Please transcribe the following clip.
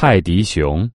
泰迪熊。